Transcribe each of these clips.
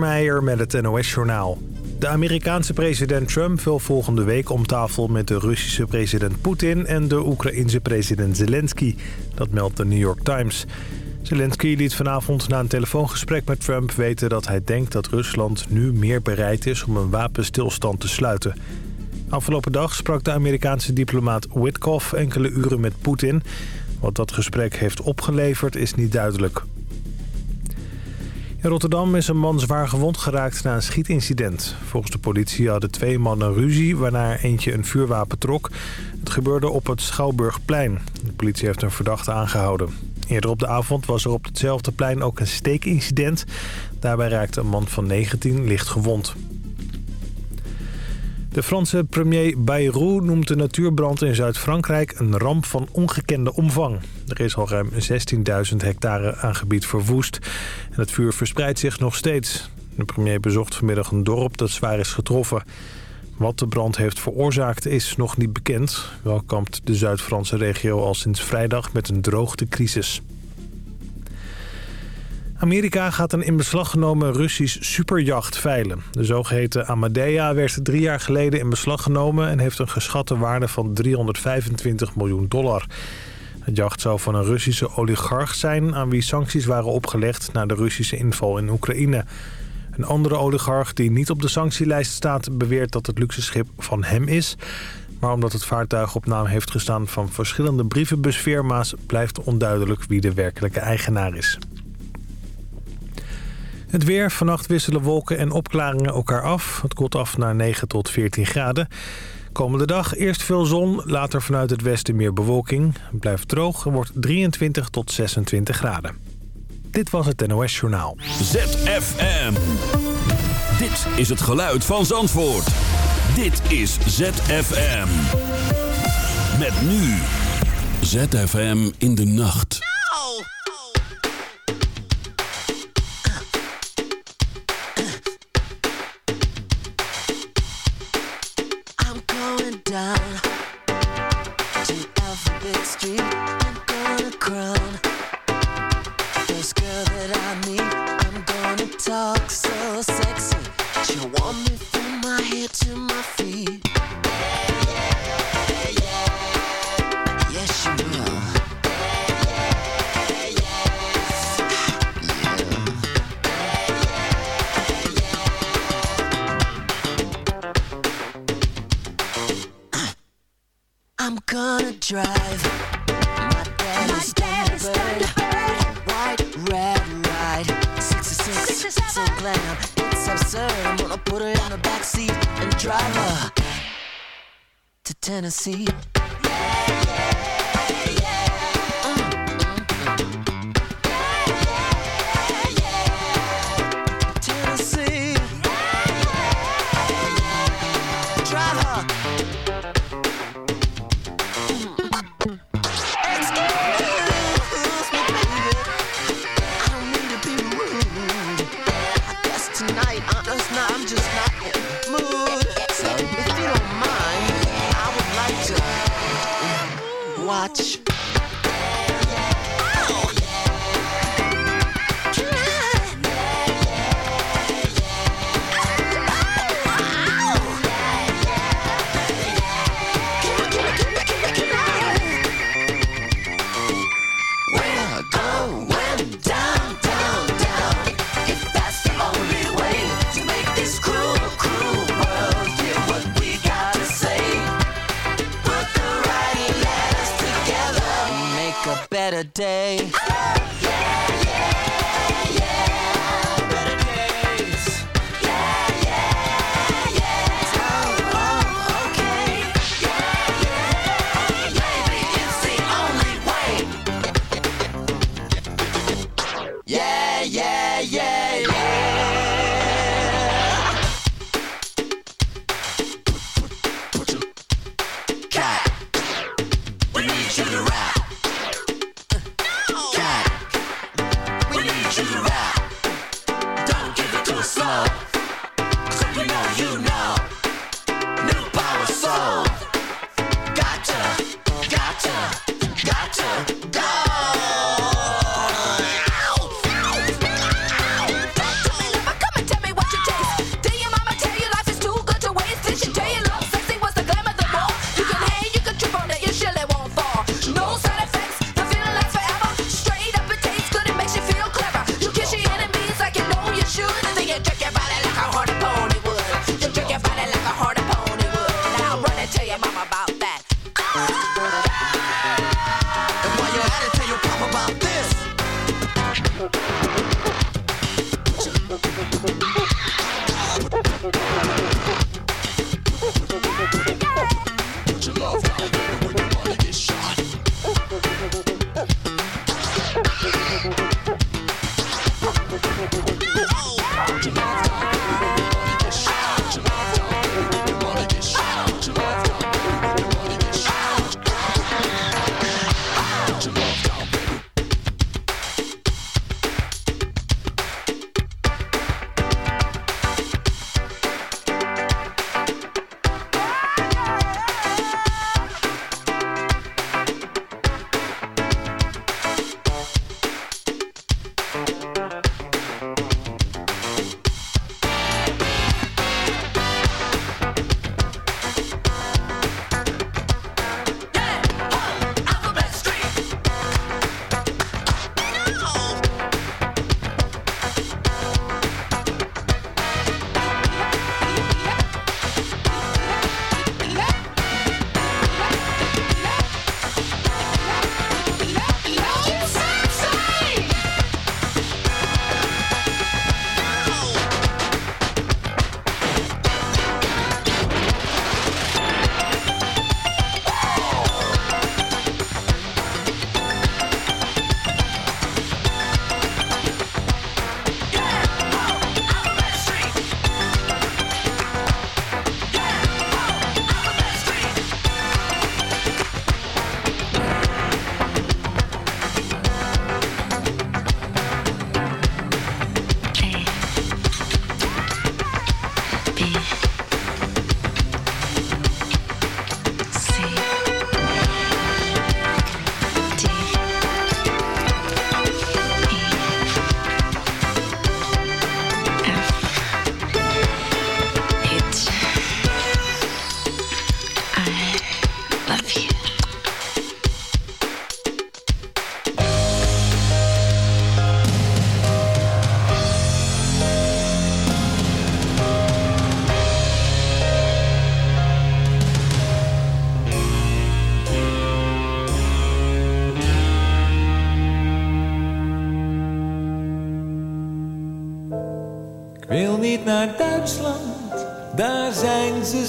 Meijer met het NOS-journaal. De Amerikaanse president Trump wil volgende week om tafel met de Russische president Poetin... en de Oekraïense president Zelensky. Dat meldt de New York Times. Zelensky liet vanavond na een telefoongesprek met Trump weten dat hij denkt dat Rusland nu meer bereid is om een wapenstilstand te sluiten. Afgelopen dag sprak de Amerikaanse diplomaat Witkoff enkele uren met Poetin. Wat dat gesprek heeft opgeleverd is niet duidelijk. In Rotterdam is een man zwaar gewond geraakt na een schietincident. Volgens de politie hadden twee mannen ruzie waarna eentje een vuurwapen trok. Het gebeurde op het Schouwburgplein. De politie heeft een verdachte aangehouden. Eerder op de avond was er op hetzelfde plein ook een steekincident. Daarbij raakte een man van 19 licht gewond. De Franse premier Bayrou noemt de natuurbrand in Zuid-Frankrijk een ramp van ongekende omvang. Er is al ruim 16.000 hectare aan gebied verwoest en het vuur verspreidt zich nog steeds. De premier bezocht vanmiddag een dorp dat zwaar is getroffen. Wat de brand heeft veroorzaakt is nog niet bekend. Wel kampt de Zuid-Franse regio al sinds vrijdag met een droogtecrisis. Amerika gaat een in beslag genomen Russisch superjacht veilen. De zogeheten Amadea werd drie jaar geleden in beslag genomen... en heeft een geschatte waarde van 325 miljoen dollar. Het jacht zou van een Russische oligarch zijn... aan wie sancties waren opgelegd na de Russische inval in Oekraïne. Een andere oligarch die niet op de sanctielijst staat... beweert dat het luxeschip van hem is... Maar omdat het vaartuig op naam heeft gestaan van verschillende brievenbusfirma's... blijft onduidelijk wie de werkelijke eigenaar is. Het weer. Vannacht wisselen wolken en opklaringen elkaar af. Het koelt af naar 9 tot 14 graden. Komende dag eerst veel zon, later vanuit het westen meer bewolking. Blijft droog en wordt 23 tot 26 graden. Dit was het NOS Journaal. ZFM. Dit is het geluid van Zandvoort. Dit is ZFM. Met nu. ZFM in de nacht. Down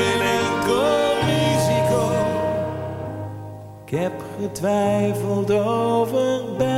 geen enkel risico. Ik heb getwijfeld over België.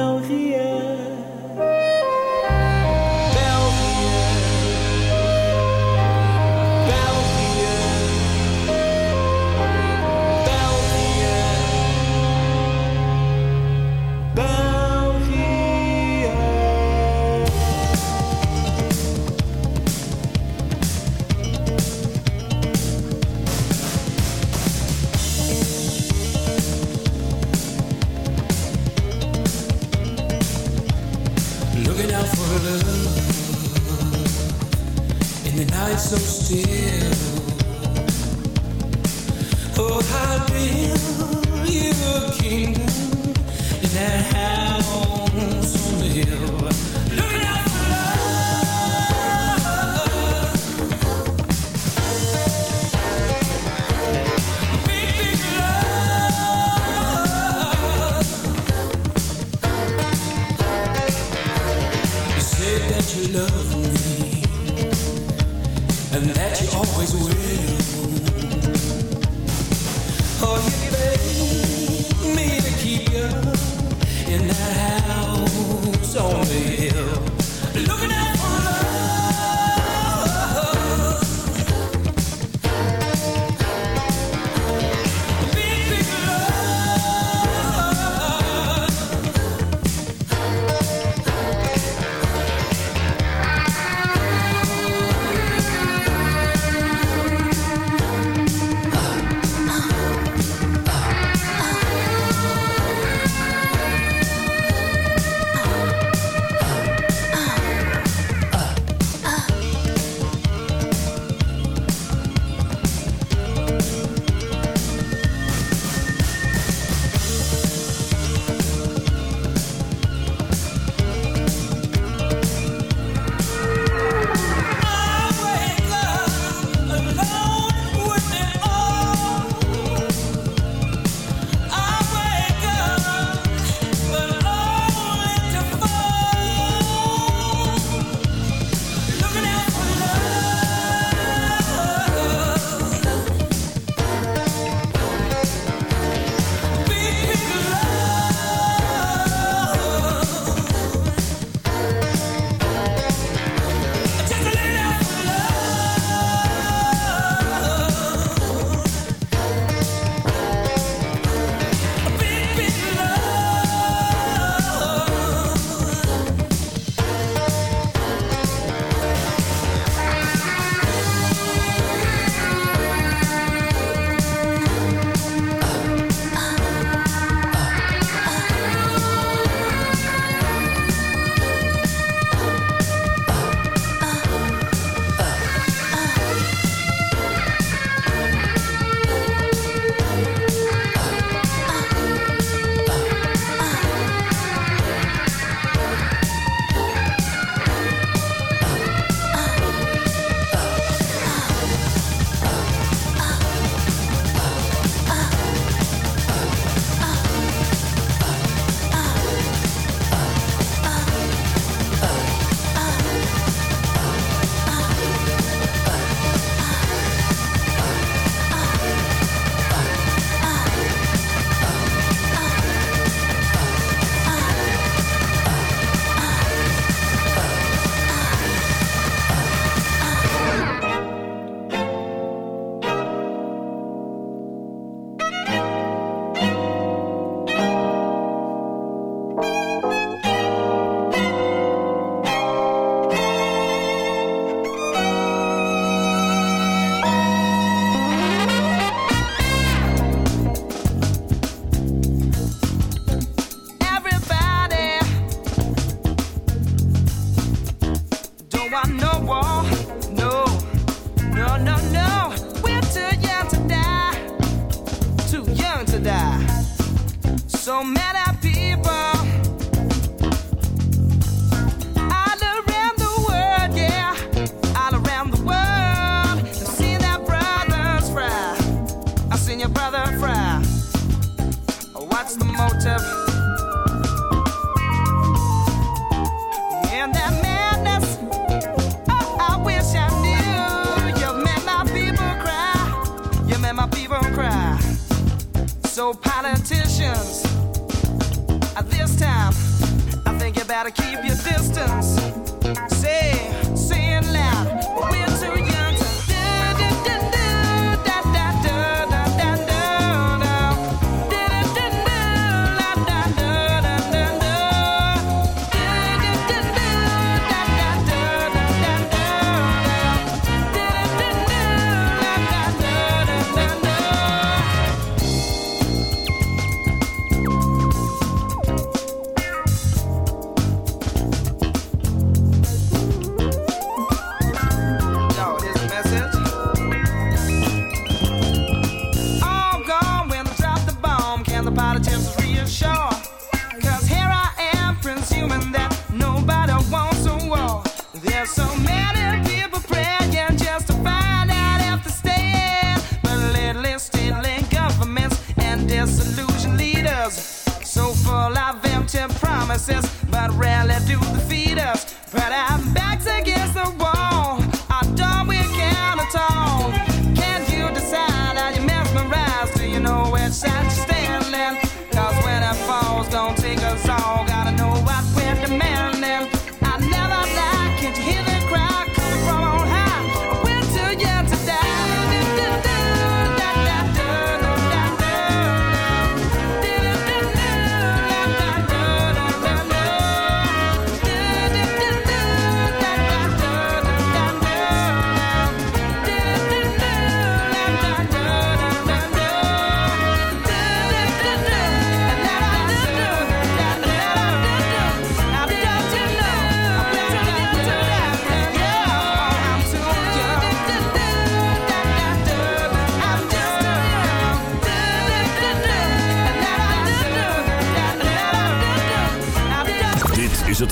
attempts to reassure.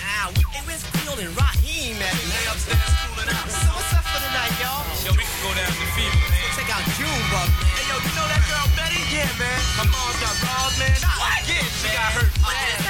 Yo, what's up, money? Yo. We, hey, where's Field and Raheem at? They upstairs cooling out. So what's up for the night, y'all? Yo, we can go down to Fever, man. Check out man. Hey, yo, you know that girl Betty? Yeah, man. Her mom's got robbed, man. What? Yeah, she got hurt. What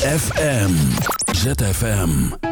ZFM. ZFM.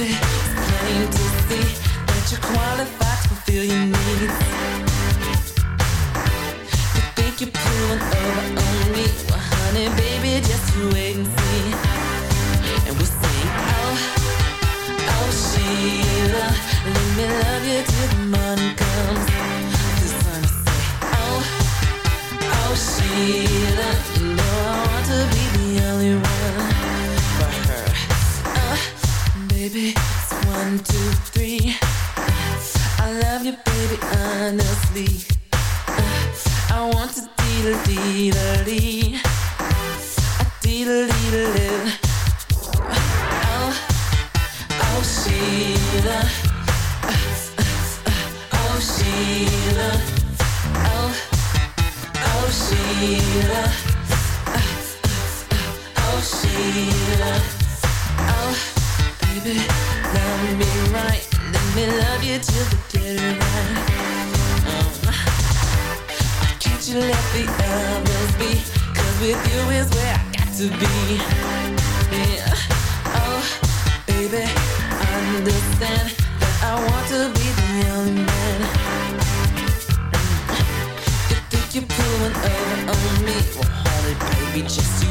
Baby, it's plain to see that you're qualified to fulfill your needs. You think you're? Well, honey, baby, just wait and see. And sing, oh, oh, Sheila, let me love you till the morning comes. Say, oh, oh, Sheila, you know I want to be the only one baby, it's one, two, three. I love you, baby, honestly. I want to deedle deedle dee. Till the. Uh, can't you let the others be? 'Cause with you is where I got to be. Yeah. Oh, baby, understand that I want to be the only man. You think you're pulling over on me? Well, baby, just you